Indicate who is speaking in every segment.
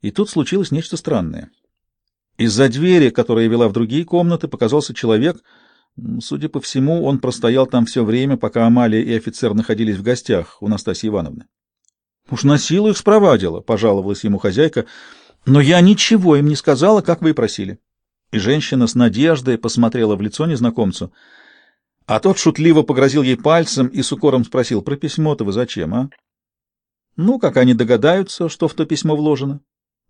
Speaker 1: И тут случилось нечто странное. Из-за двери, которая вела в другие комнаты, показался человек. Судя по всему, он простоял там все время, пока Амалия и офицер находились в гостях у Настасьи Ивановны. «Уж на силу их спровадила», — пожаловалась ему хозяйка, — «но я ничего им не сказала, как вы и просили». И женщина с надеждой посмотрела в лицо незнакомцу. А тот шутливо погрозил ей пальцем и с укором спросил, «Про письмо-то вы зачем, а?» «Ну, как они догадаются, что в то письмо вложено?»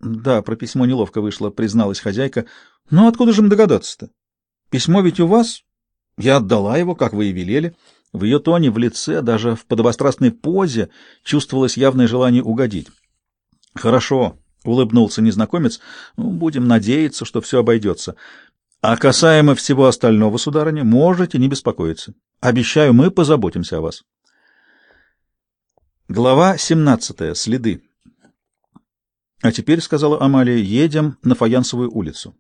Speaker 1: Да, про письмо неловко вышло, призналась хозяйка. Но откуда же им догадаться-то? Письмо ведь у вас? Я отдала его, как вы и велели. В ее тоне, в лице, даже в подобострастной позе чувствовалось явное желание угодить. Хорошо, улыбнулся незнакомец. Ну, будем надеяться, что все обойдется. А касаемо всего остального, сударыня, можете не беспокоиться. Обещаю, мы позаботимся о вас. Глава 17. Следы. А теперь, — сказала Амалия, — едем на Фаянсовую улицу.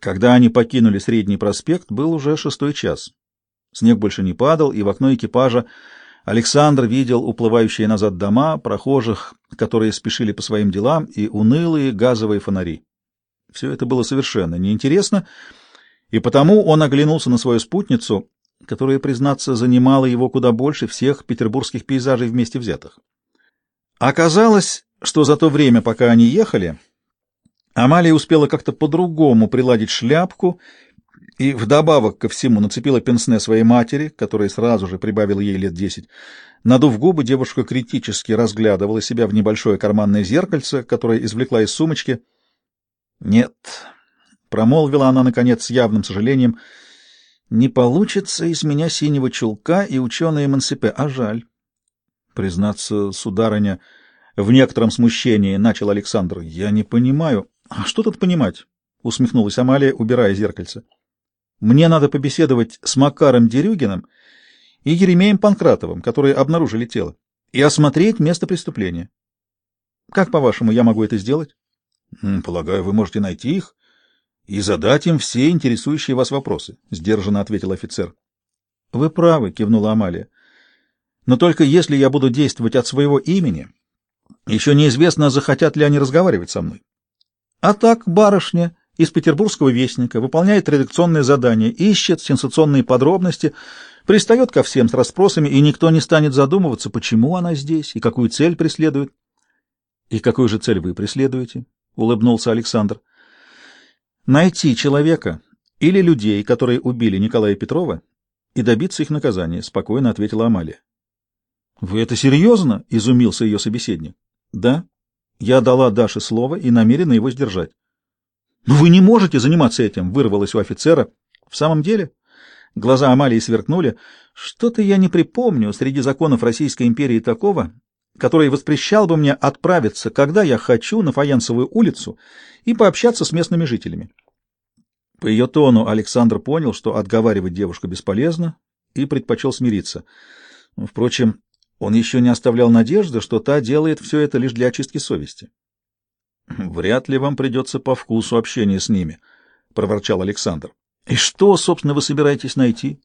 Speaker 1: Когда они покинули Средний проспект, был уже шестой час. Снег больше не падал, и в окно экипажа Александр видел уплывающие назад дома, прохожих, которые спешили по своим делам, и унылые газовые фонари. Все это было совершенно неинтересно, и потому он оглянулся на свою спутницу, которая, признаться, занимала его куда больше всех петербургских пейзажей вместе взятых. Оказалось, что за то время, пока они ехали, Амалия успела как-то по-другому приладить шляпку и вдобавок ко всему нацепила пенсне своей матери, которая сразу же прибавила ей лет десять. Надув губы, девушка критически разглядывала себя в небольшое карманное зеркальце, которое извлекла из сумочки. «Нет», — промолвила она, наконец, с явным сожалением, — «не получится из меня синего чулка и ученые-эмансипе, а жаль». Признаться, сударыня, — в некотором смущении начал Александр. «Я не понимаю». «А что тут понимать?» — усмехнулась Амалия, убирая зеркальце. «Мне надо побеседовать с Макаром Дерюгиным и Еремеем Панкратовым, которые обнаружили тело, и осмотреть место преступления. Как, по-вашему, я могу это сделать?» «Полагаю, вы можете найти их и задать им все интересующие вас вопросы», — сдержанно ответил офицер. «Вы правы», — кивнула Амалия. «Но только если я буду действовать от своего имени...» Еще неизвестно, захотят ли они разговаривать со мной. А так барышня из петербургского вестника выполняет редакционное задание, ищет сенсационные подробности, пристает ко всем с расспросами, и никто не станет задумываться, почему она здесь и какую цель преследует. — И какую же цель вы преследуете? — улыбнулся Александр. — Найти человека или людей, которые убили Николая Петрова, и добиться их наказания, — спокойно ответила Амалия. — Вы это серьезно? — изумился ее собеседник. — Да. Я дала Даше слово и намерена его сдержать. — Но вы не можете заниматься этим! — вырвалось у офицера. — В самом деле? Глаза Амалии сверкнули. — Что-то я не припомню среди законов Российской империи такого, который воспрещал бы мне отправиться, когда я хочу, на Фаянсовую улицу и пообщаться с местными жителями. По ее тону Александр понял, что отговаривать девушку бесполезно, и предпочел смириться. Впрочем, он еще не оставлял надежды, что та делает все это лишь для очистки совести. «Вряд ли вам придется по вкусу общения с ними», — проворчал Александр. «И что, собственно, вы собираетесь найти?»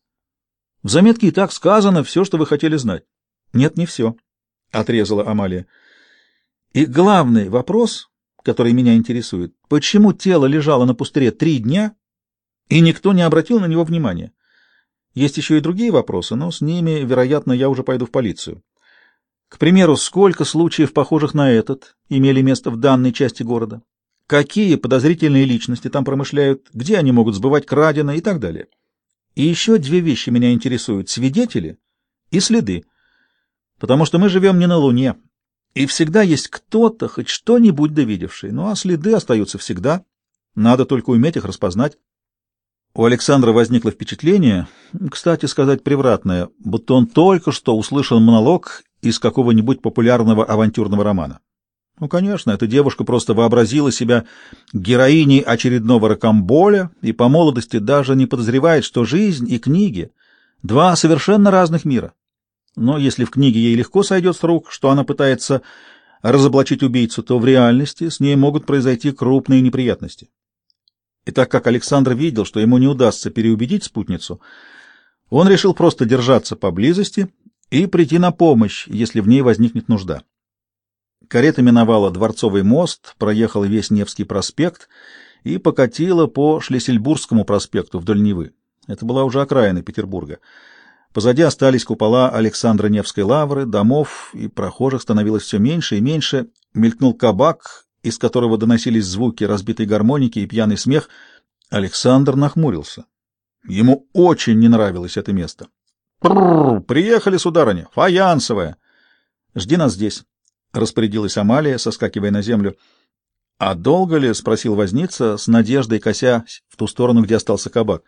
Speaker 1: «В заметке и так сказано все, что вы хотели знать». «Нет, не все», — отрезала Амалия. «И главный вопрос, который меня интересует, почему тело лежало на пустыре три дня, и никто не обратил на него внимания?» Есть еще и другие вопросы, но с ними, вероятно, я уже пойду в полицию. К примеру, сколько случаев, похожих на этот, имели место в данной части города? Какие подозрительные личности там промышляют? Где они могут сбывать краденое и так далее? И еще две вещи меня интересуют — свидетели и следы. Потому что мы живем не на Луне, и всегда есть кто-то, хоть что-нибудь довидевший. Ну а следы остаются всегда. Надо только уметь их распознать. У Александра возникло впечатление, кстати сказать, превратное, будто он только что услышал монолог из какого-нибудь популярного авантюрного романа. Ну, конечно, эта девушка просто вообразила себя героиней очередного ракомболя и по молодости даже не подозревает, что жизнь и книги — два совершенно разных мира. Но если в книге ей легко сойдет с рук, что она пытается разоблачить убийцу, то в реальности с ней могут произойти крупные неприятности. И так как Александр видел, что ему не удастся переубедить спутницу, он решил просто держаться поблизости и прийти на помощь, если в ней возникнет нужда. Карета миновала Дворцовый мост, проехала весь Невский проспект и покатила по Шлиссельбургскому проспекту вдоль Невы. Это была уже окраина Петербурга. Позади остались купола Александра Невской лавры, домов, и прохожих становилось все меньше и меньше. Мелькнул кабак, из которого доносились звуки разбитой гармоники и пьяный смех. Александр нахмурился. Ему очень не нравилось это место. «Приехали, сударыня! Фаянсовая!» «Жди нас здесь», — распорядилась Амалия, соскакивая на землю. «А долго ли?» — спросил возница, с надеждой кося в ту сторону, где остался кабак.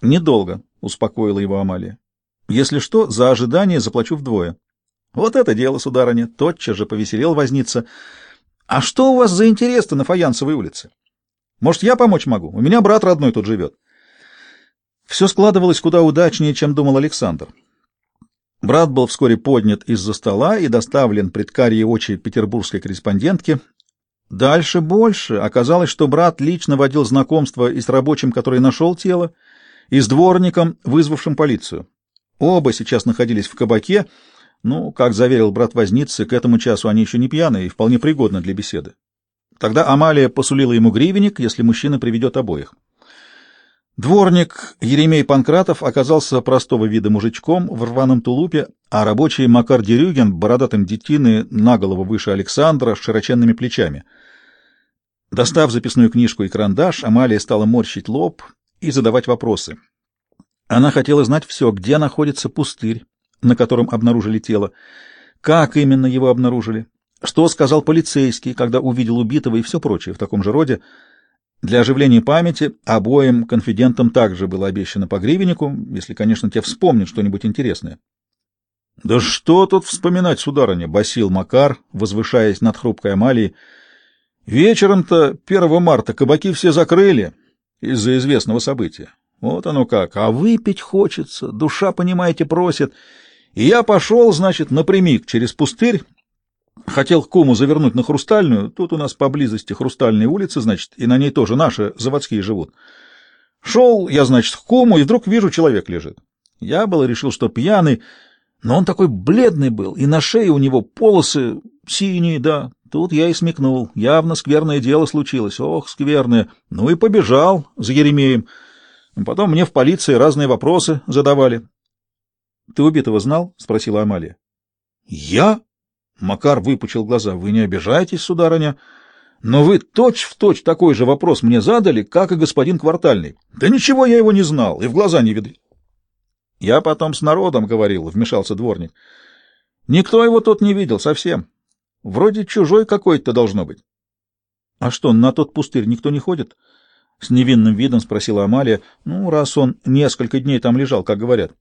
Speaker 1: «Недолго», — успокоила его Амалия. «Если что, за ожидание заплачу вдвое». «Вот это дело, сударыня!» — тотчас же повеселел возница. «А что у вас за интерес-то на Фаянсовой улице? Может, я помочь могу? У меня брат родной тут живет». Все складывалось куда удачнее, чем думал Александр. Брат был вскоре поднят из-за стола и доставлен пред карие очи петербургской корреспондентки. Дальше больше. Оказалось, что брат лично водил знакомство и с рабочим, который нашел тело, и с дворником, вызвавшим полицию. Оба сейчас находились в кабаке, ну, как заверил брат возницы, к этому часу они еще не пьяные и вполне пригодны для беседы. Тогда Амалия посулила ему гривенник, если мужчина приведет обоих. Дворник Еремей Панкратов оказался простого вида мужичком в рваном тулупе, а рабочий Макар Дерюгин, бородатым детины, наголову выше Александра, с широченными плечами. Достав записную книжку и карандаш, Амалия стала морщить лоб и задавать вопросы. Она хотела знать все, где находится пустырь, на котором обнаружили тело, как именно его обнаружили, что сказал полицейский, когда увидел убитого и все прочее в таком же роде. Для оживления памяти обоим конфидентам также было обещано по гривеннику, если, конечно, те вспомнят что-нибудь интересное. — Да что тут вспоминать, сударыня? — басил Макар, возвышаясь над хрупкой Амалией. — Вечером-то 1 марта кабаки все закрыли из-за известного события. Вот оно как. А выпить хочется, душа, понимаете, просит. И я пошел, значит, напрямик через пустырь Хотел к куму завернуть на Хрустальную, тут у нас поблизости Хрустальные улицы, значит, и на ней тоже наши заводские живут. Шел я, значит, к куму, и вдруг вижу, человек лежит. Я было решил, что пьяный, но он такой бледный был, и на шее у него полосы синие, да. Тут я и смекнул. Явно скверное дело случилось. Ох, скверное. Ну и побежал за Еремеем. Потом мне в полиции разные вопросы задавали. — Ты убитого знал? — спросила Амалия. — Я? Макар выпучил глаза. — Вы не обижайтесь, сударыня, но вы точь-в-точь точь такой же вопрос мне задали, как и господин Квартальный. Да ничего я его не знал и в глаза не видел. — Я потом с народом говорил, — вмешался дворник. — Никто его тут не видел совсем. Вроде чужой какой-то должно быть. — А что, на тот пустырь никто не ходит? — с невинным видом спросила Амалия. — Ну, раз он несколько дней там лежал, как говорят.